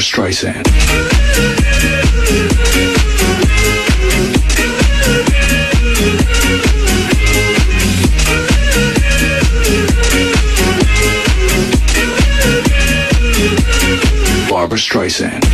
Streisand. Barbara Streisand.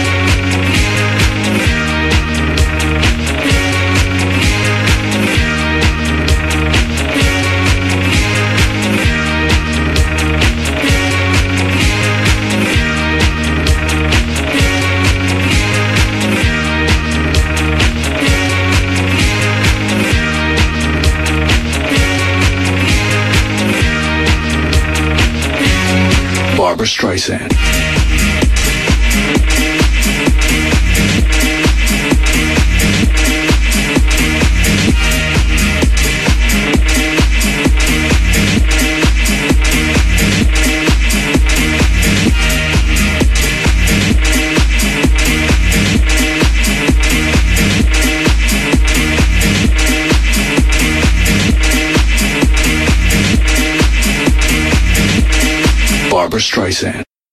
Streisand. Barbara Streisand.